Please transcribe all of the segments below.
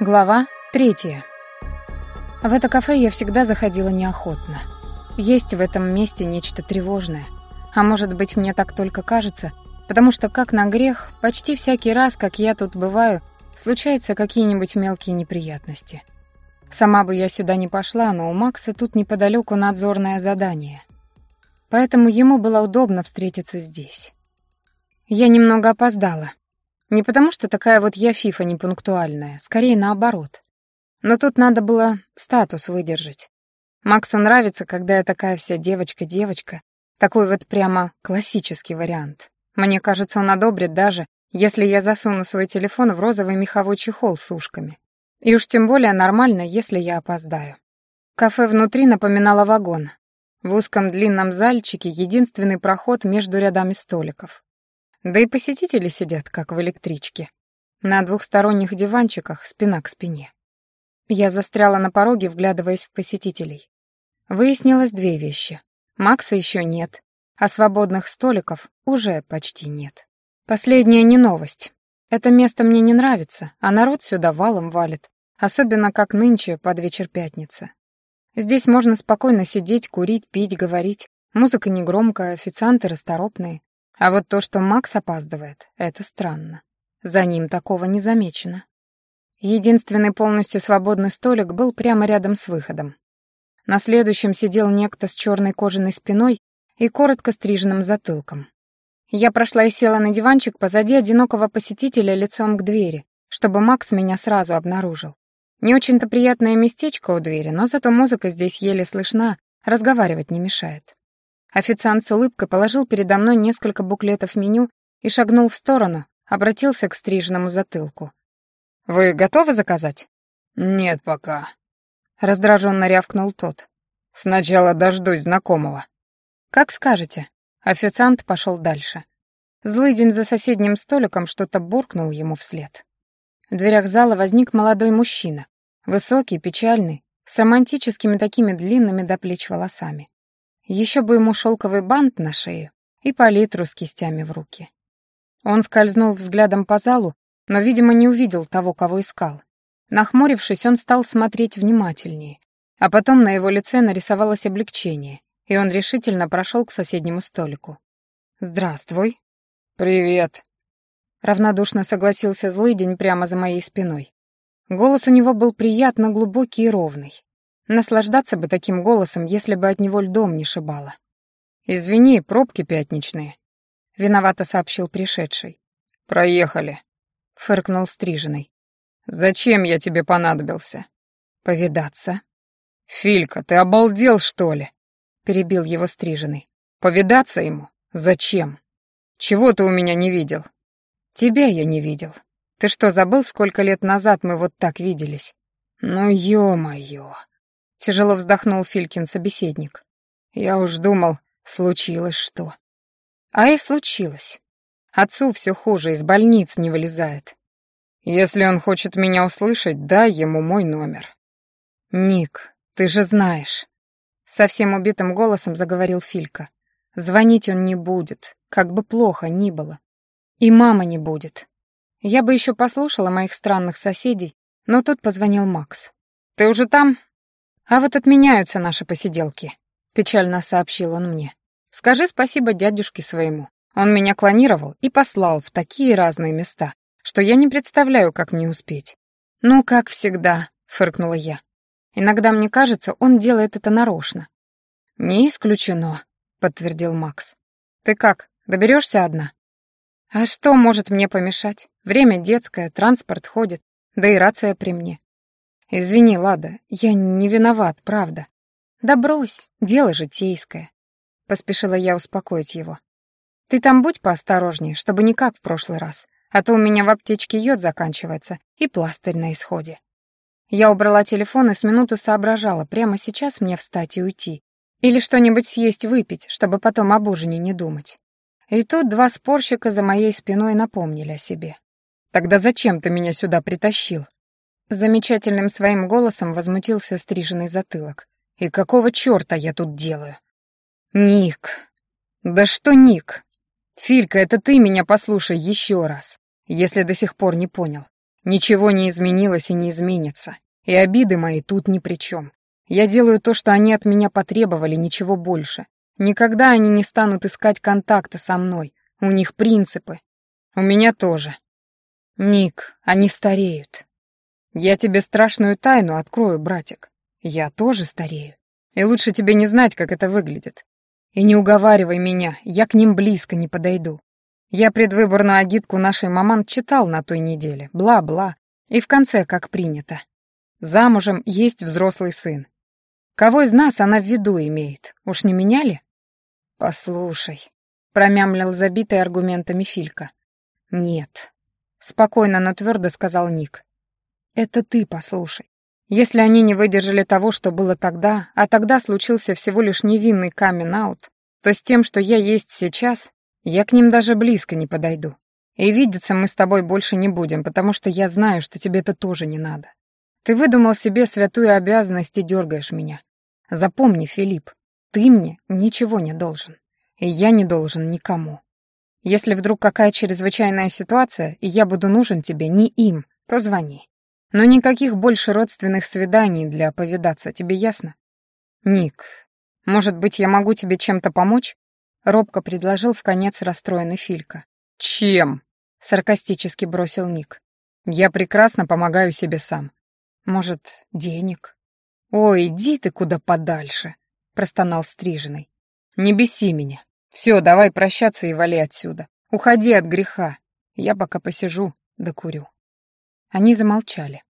Глава третья. В это кафе я всегда заходила неохотно. Есть в этом месте нечто тревожное. А может быть, мне так только кажется, потому что, как на грех, почти всякий раз, как я тут бываю, случаются какие-нибудь мелкие неприятности. Сама бы я сюда не пошла, но у Макса тут неподалеку надзорное задание. Поэтому ему было удобно встретиться здесь. Я немного опоздала. Не потому, что такая вот я фифа непунктуальная, скорее наоборот. Но тут надо было статус выдержать. Максу нравится, когда я такая вся девочка-девочка, такой вот прямо классический вариант. Мне кажется, он одобрит даже, если я засуну свой телефон в розовый меховой чехол с ушками. И уж тем более нормально, если я опоздаю. Кафе внутри напоминало вагон. В узком длинном зальчике единственный проход между рядами столиков. Да и посетители сидят, как в электричке. На двухсторонних диванчиках, спина к спине. Я застряла на пороге, вглядываясь в посетителей. Выяснилось две вещи. Макса еще нет, а свободных столиков уже почти нет. Последняя не новость. Это место мне не нравится, а народ сюда валом валит, особенно как нынче под вечер пятницы. Здесь можно спокойно сидеть, курить, пить, говорить. Музыка негромкая, официанты расторопные. А вот то, что Макс опаздывает, это странно. За ним такого не замечено. Единственный полностью свободный столик был прямо рядом с выходом. На следующем сидел некто с черной кожаной спиной и коротко стриженным затылком. Я прошла и села на диванчик позади одинокого посетителя лицом к двери, чтобы Макс меня сразу обнаружил. Не очень-то приятное местечко у двери, но зато музыка здесь еле слышна, разговаривать не мешает. Официант с улыбкой положил передо мной несколько буклетов меню и шагнул в сторону, обратился к стриженному затылку. «Вы готовы заказать?» «Нет пока», — раздраженно рявкнул тот. «Сначала дождусь знакомого». «Как скажете». Официант пошел дальше. Злыдень за соседним столиком что-то буркнул ему вслед. В дверях зала возник молодой мужчина, высокий, печальный, с романтическими такими длинными до плеч волосами. Еще бы ему шелковый бант на шею и палитру с кистями в руки. Он скользнул взглядом по залу, но, видимо, не увидел того, кого искал. Нахмурившись, он стал смотреть внимательнее, а потом на его лице нарисовалось облегчение, и он решительно прошел к соседнему столику. «Здравствуй». «Привет», — равнодушно согласился злыдень прямо за моей спиной. Голос у него был приятно глубокий и ровный. Наслаждаться бы таким голосом, если бы от него льдом не шибало. «Извини, пробки пятничные», — виновато сообщил пришедший. «Проехали», — фыркнул стриженный. «Зачем я тебе понадобился?» «Повидаться». «Филька, ты обалдел, что ли?» — перебил его стриженный. «Повидаться ему? Зачем? Чего ты у меня не видел?» «Тебя я не видел. Ты что, забыл, сколько лет назад мы вот так виделись?» «Ну, ё-моё!» Тяжело вздохнул Филькин собеседник. Я уж думал, случилось что. А и случилось. Отцу все хуже, из больниц не вылезает. Если он хочет меня услышать, дай ему мой номер. Ник, ты же знаешь. Совсем убитым голосом заговорил Филька. Звонить он не будет, как бы плохо ни было. И мама не будет. Я бы еще послушала моих странных соседей, но тут позвонил Макс. «Ты уже там?» «А вот отменяются наши посиделки», — печально сообщил он мне. «Скажи спасибо дядюшке своему. Он меня клонировал и послал в такие разные места, что я не представляю, как мне успеть». «Ну, как всегда», — фыркнула я. «Иногда мне кажется, он делает это нарочно». «Не исключено», — подтвердил Макс. «Ты как, доберешься одна?» «А что может мне помешать? Время детское, транспорт ходит, да и рация при мне. «Извини, Лада, я не виноват, правда». «Да брось, дело житейское», — поспешила я успокоить его. «Ты там будь поосторожнее, чтобы не как в прошлый раз, а то у меня в аптечке йод заканчивается и пластырь на исходе». Я убрала телефон и с минуту соображала, прямо сейчас мне встать и уйти. Или что-нибудь съесть выпить, чтобы потом об ужине не думать. И тут два спорщика за моей спиной напомнили о себе. «Тогда зачем ты меня сюда притащил?» Замечательным своим голосом возмутился стриженный затылок. «И какого чёрта я тут делаю?» «Ник! Да что Ник? Филька, это ты меня послушай еще раз, если до сих пор не понял. Ничего не изменилось и не изменится. И обиды мои тут ни при чем. Я делаю то, что они от меня потребовали, ничего больше. Никогда они не станут искать контакта со мной. У них принципы. У меня тоже. Ник, они стареют. Я тебе страшную тайну открою, братик. Я тоже старею. И лучше тебе не знать, как это выглядит. И не уговаривай меня, я к ним близко не подойду. Я предвыборную агитку нашей маман читал на той неделе, бла-бла, и в конце как принято. Замужем есть взрослый сын. Кого из нас она в виду имеет? Уж не меняли? Послушай, промямлил забитый аргументами Филька. Нет. Спокойно, но твердо сказал Ник. Это ты послушай. Если они не выдержали того, что было тогда, а тогда случился всего лишь невинный камин-аут, то с тем, что я есть сейчас, я к ним даже близко не подойду. И видеться мы с тобой больше не будем, потому что я знаю, что тебе это тоже не надо. Ты выдумал себе святую обязанность и дергаешь меня. Запомни, Филипп, ты мне ничего не должен. И я не должен никому. Если вдруг какая чрезвычайная ситуация, и я буду нужен тебе не им, то звони. Но никаких больше родственных свиданий для повидаться, тебе ясно? Ник, может быть, я могу тебе чем-то помочь? Робко предложил в конец расстроенный Филька. Чем? Саркастически бросил Ник. Я прекрасно помогаю себе сам. Может, денег? Ой, иди ты куда подальше, простонал Стриженный. Не беси меня. Все, давай прощаться и вали отсюда. Уходи от греха. Я пока посижу, докурю. Они замолчали.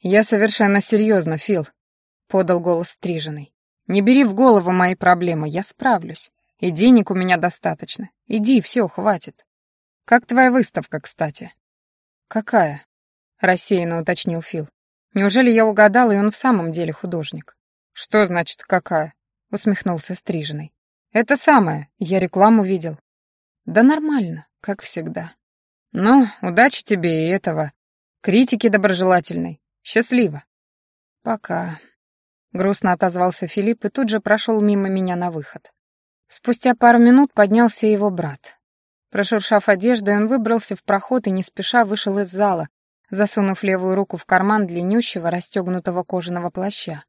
«Я совершенно серьезно, Фил», — подал голос стриженный. «Не бери в голову мои проблемы, я справлюсь. И денег у меня достаточно. Иди, все, хватит. Как твоя выставка, кстати?» «Какая?» — рассеянно уточнил Фил. «Неужели я угадал, и он в самом деле художник?» «Что значит «какая»?» — усмехнулся стриженный. «Это самое, я рекламу видел». «Да нормально, как всегда». «Ну, удачи тебе и этого», Критики доброжелательной. Счастливо. Пока. Грустно отозвался Филипп и тут же прошел мимо меня на выход. Спустя пару минут поднялся его брат. Прошуршав одеждой, он выбрался в проход и не спеша вышел из зала, засунув левую руку в карман длиннющего расстегнутого кожаного плаща,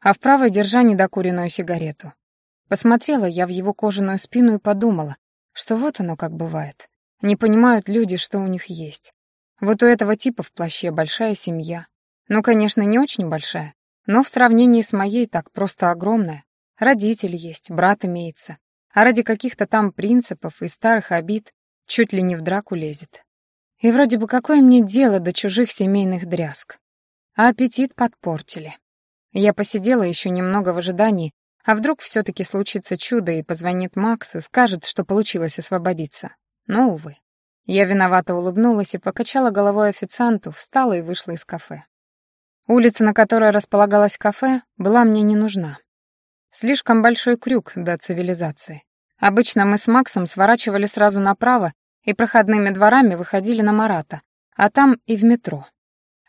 а в правой держа недокуренную сигарету. Посмотрела я в его кожаную спину и подумала, что вот оно как бывает. Не понимают люди, что у них есть. Вот у этого типа в плаще большая семья. Ну, конечно, не очень большая, но в сравнении с моей так просто огромная. Родители есть, брат имеется. А ради каких-то там принципов и старых обид чуть ли не в драку лезет. И вроде бы какое мне дело до чужих семейных дрязг. А аппетит подпортили. Я посидела еще немного в ожидании, а вдруг все-таки случится чудо и позвонит Макс и скажет, что получилось освободиться. Но, увы. Я виновато улыбнулась и покачала головой официанту, встала и вышла из кафе. Улица, на которой располагалось кафе, была мне не нужна. Слишком большой крюк до цивилизации. Обычно мы с Максом сворачивали сразу направо и проходными дворами выходили на Марата, а там и в метро.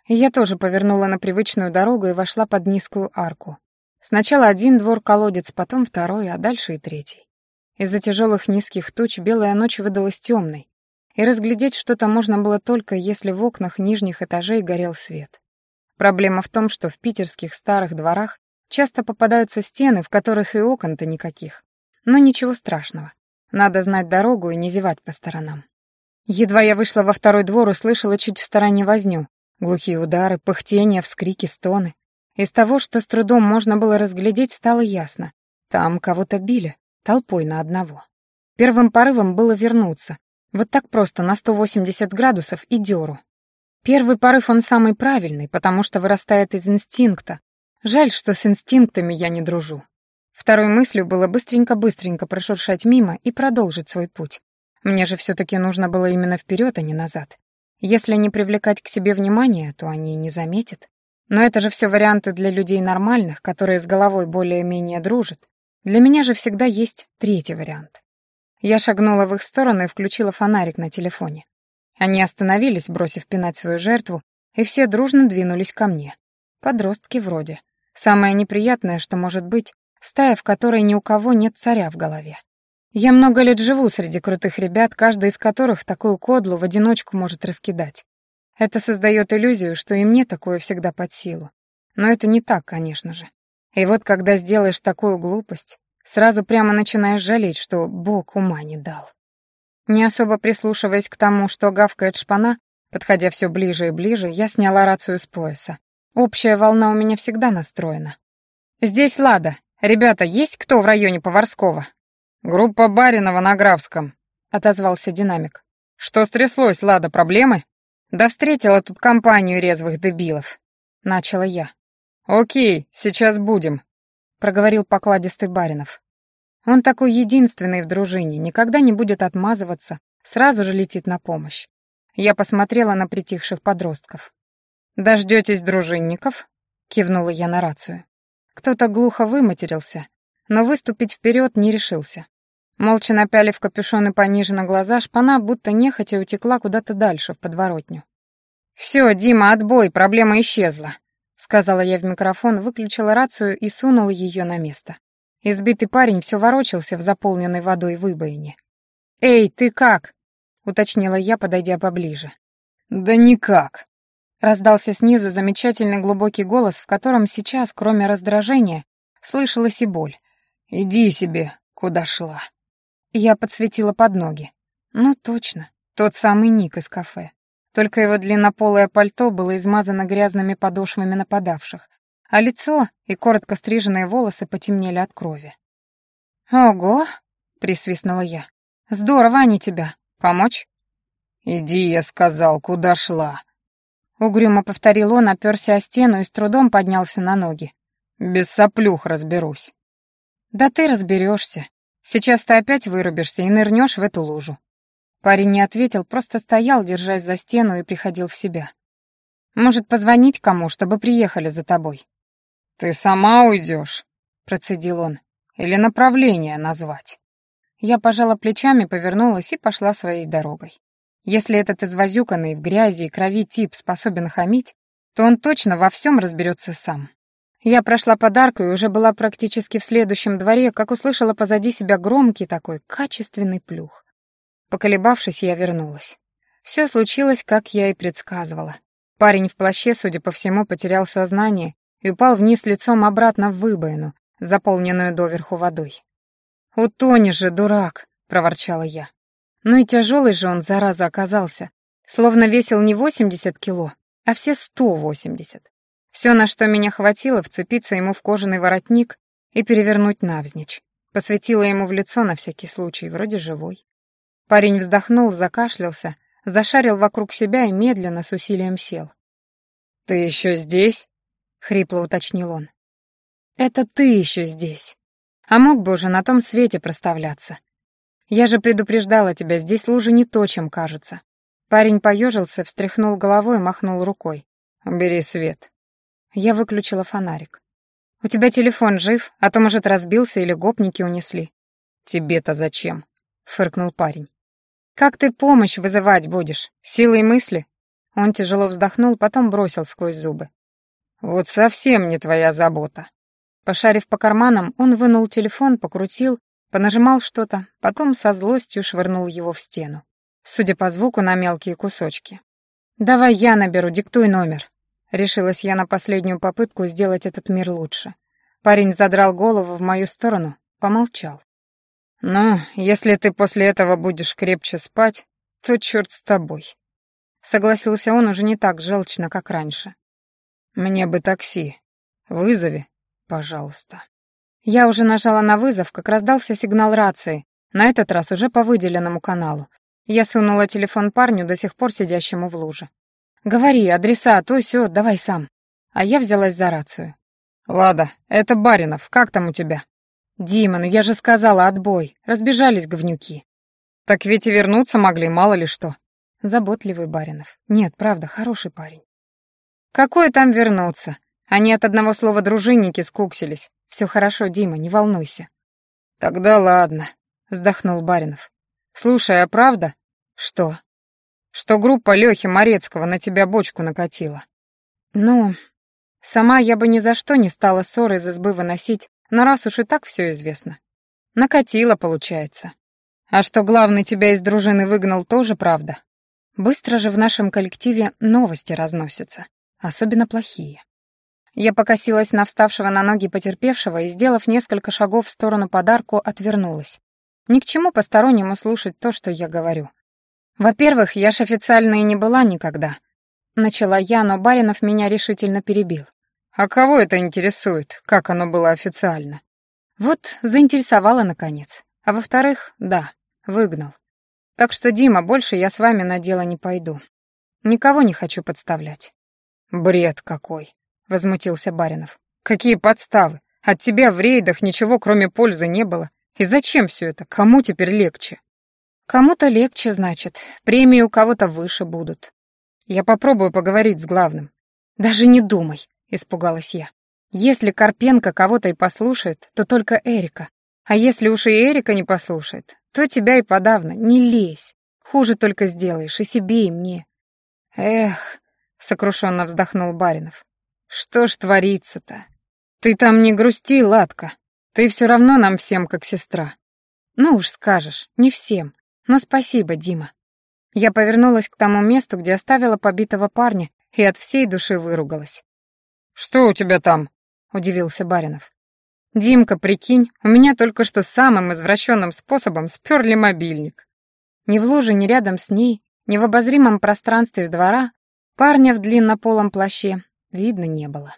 Я тоже повернула на привычную дорогу и вошла под низкую арку. Сначала один двор-колодец, потом второй, а дальше и третий. Из-за тяжелых низких туч белая ночь выдалась темной, и разглядеть что-то можно было только, если в окнах нижних этажей горел свет. Проблема в том, что в питерских старых дворах часто попадаются стены, в которых и окон-то никаких. Но ничего страшного. Надо знать дорогу и не зевать по сторонам. Едва я вышла во второй двор, услышала чуть в стороне возню. Глухие удары, пыхтения, вскрики, стоны. Из того, что с трудом можно было разглядеть, стало ясно. Там кого-то били, толпой на одного. Первым порывом было вернуться, вот так просто, на 180 градусов и дёру. Первый порыв он самый правильный, потому что вырастает из инстинкта. Жаль, что с инстинктами я не дружу. Второй мыслью было быстренько-быстренько прошуршать мимо и продолжить свой путь. Мне же все-таки нужно было именно вперед, а не назад. Если не привлекать к себе внимание, то они и не заметят. Но это же все варианты для людей нормальных, которые с головой более-менее дружат. Для меня же всегда есть третий вариант. Я шагнула в их сторону и включила фонарик на телефоне. Они остановились, бросив пинать свою жертву, и все дружно двинулись ко мне. Подростки вроде. Самое неприятное, что может быть, стая, в которой ни у кого нет царя в голове. Я много лет живу среди крутых ребят, каждый из которых такую кодлу в одиночку может раскидать. Это создает иллюзию, что и мне такое всегда под силу. Но это не так, конечно же. И вот когда сделаешь такую глупость, сразу прямо начинаешь жалеть, что Бог ума не дал. Не особо прислушиваясь к тому, что гавкает шпана, подходя все ближе и ближе, я сняла рацию с пояса. Общая волна у меня всегда настроена. «Здесь Лада. Ребята, есть кто в районе Поварского?» «Группа Баринова на Графском», — отозвался динамик. «Что стряслось, Лада, проблемы?» «Да встретила тут компанию резвых дебилов», — начала я. «Окей, сейчас будем», — проговорил покладистый Баринов. Он такой единственный в дружине, никогда не будет отмазываться, сразу же летит на помощь. Я посмотрела на притихших подростков. «Дождетесь дружинников?» — кивнула я на рацию. Кто-то глухо выматерился, но выступить вперед не решился. Молча напялив капюшон и пониже на глаза, шпана будто нехотя утекла куда-то дальше, в подворотню. «Все, Дима, отбой, проблема исчезла», — сказала я в микрофон, выключила рацию и сунула ее на место. Избитый парень все ворочался в заполненной водой выбоине. «Эй, ты как?» — уточнила я, подойдя поближе. «Да никак», — раздался снизу замечательный глубокий голос, в котором сейчас, кроме раздражения, слышалась и боль. «Иди себе, куда шла». Я подсветила под ноги. Ну, точно, тот самый Ник из кафе. Только его длиннополое пальто было измазано грязными подошвами нападавших, а лицо и коротко стриженные волосы потемнели от крови. «Ого!» — присвистнула я. «Здорово они тебя. Помочь?» «Иди, я сказал, куда шла?» Угрюмо повторил он, оперся о стену и с трудом поднялся на ноги. «Без соплюх разберусь». «Да ты разберешься. Сейчас ты опять вырубишься и нырнешь в эту лужу». Парень не ответил, просто стоял, держась за стену и приходил в себя. «Может, позвонить кому, чтобы приехали за тобой?» «Ты сама уйдешь?» — процедил он. «Или направление назвать?» Я пожала плечами, повернулась и пошла своей дорогой. Если этот извозюканный в грязи и крови тип способен хамить, то он точно во всем разберется сам. Я прошла подарку и уже была практически в следующем дворе, как услышала позади себя громкий такой, качественный плюх. Поколебавшись, я вернулась. Все случилось, как я и предсказывала. Парень в плаще, судя по всему, потерял сознание и упал вниз лицом обратно в выбоину, заполненную доверху водой. «Утонешь же, дурак!» — проворчала я. Ну и тяжелый же он, зараза, оказался. Словно весил не 80 кило, а все 180. Все, на что меня хватило, вцепиться ему в кожаный воротник и перевернуть навзничь. Посветила ему в лицо на всякий случай, вроде живой. Парень вздохнул, закашлялся, зашарил вокруг себя и медленно с усилием сел. «Ты еще здесь?» — хрипло уточнил он. «Это ты еще здесь. А мог бы уже на том свете проставляться. Я же предупреждала тебя, здесь лужи не то, чем кажется». Парень поежился, встряхнул головой, махнул рукой. «Убери свет». Я выключила фонарик. «У тебя телефон жив, а то, может, разбился или гопники унесли». «Тебе-то зачем?» — фыркнул парень. «Как ты помощь вызывать будешь? Силой мысли?» Он тяжело вздохнул, потом бросил сквозь зубы. «Вот совсем не твоя забота». Пошарив по карманам, он вынул телефон, покрутил, понажимал что-то, потом со злостью швырнул его в стену. Судя по звуку, на мелкие кусочки. «Давай я наберу, диктуй номер». Решилась я на последнюю попытку сделать этот мир лучше. Парень задрал голову в мою сторону, помолчал. «Ну, если ты после этого будешь крепче спать, то черт с тобой». Согласился он уже не так желчно, как раньше. «Мне бы такси. Вызови, пожалуйста». Я уже нажала на вызов, как раздался сигнал рации, на этот раз уже по выделенному каналу. Я сунула телефон парню, до сих пор сидящему в луже. «Говори, адреса, то сё, давай сам». А я взялась за рацию. «Лада, это Баринов, как там у тебя?» «Дима, ну я же сказала, отбой. Разбежались говнюки». «Так ведь и вернуться могли, мало ли что». Заботливый Баринов. Нет, правда, хороший парень. «Какое там вернуться? Они от одного слова дружинники скуксились. Все хорошо, Дима, не волнуйся». «Тогда ладно», — вздохнул Баринов. «Слушай, а правда?» «Что?» «Что группа Лёхи Морецкого на тебя бочку накатила». «Ну, сама я бы ни за что не стала ссоры из избы выносить, но раз уж и так все известно. Накатила, получается. А что главный тебя из дружины выгнал, тоже правда?» Быстро же в нашем коллективе новости разносятся, особенно плохие. Я покосилась на вставшего на ноги потерпевшего и, сделав несколько шагов в сторону подарку, отвернулась. Ни к чему постороннему слушать то, что я говорю. Во-первых, я ж официально и не была никогда. Начала я, но Баринов меня решительно перебил. А кого это интересует, как оно было официально? Вот заинтересовало наконец. А во-вторых, да, выгнал. Так что, Дима, больше я с вами на дело не пойду. Никого не хочу подставлять. Бред какой, возмутился Баринов. Какие подставы? От тебя в рейдах ничего кроме пользы не было. И зачем все это? Кому теперь легче? Кому-то легче, значит. Премии у кого-то выше будут. Я попробую поговорить с главным. Даже не думай, испугалась я. Если Карпенко кого-то и послушает, то только Эрика. А если уж и Эрика не послушает, то тебя и подавно. Не лезь. Хуже только сделаешь и себе, и мне. Эх, сокрушенно вздохнул Баринов. Что ж творится-то? Ты там не грусти, Ладка. Ты все равно нам всем как сестра. Ну уж скажешь, не всем. Но спасибо, Дима. Я повернулась к тому месту, где оставила побитого парня, и от всей души выругалась. «Что у тебя там?» — удивился Баринов. «Димка, прикинь, у меня только что самым извращенным способом сперли мобильник». Ни в луже, ни рядом с ней, ни в обозримом пространстве двора парня в длиннополом плаще видно не было.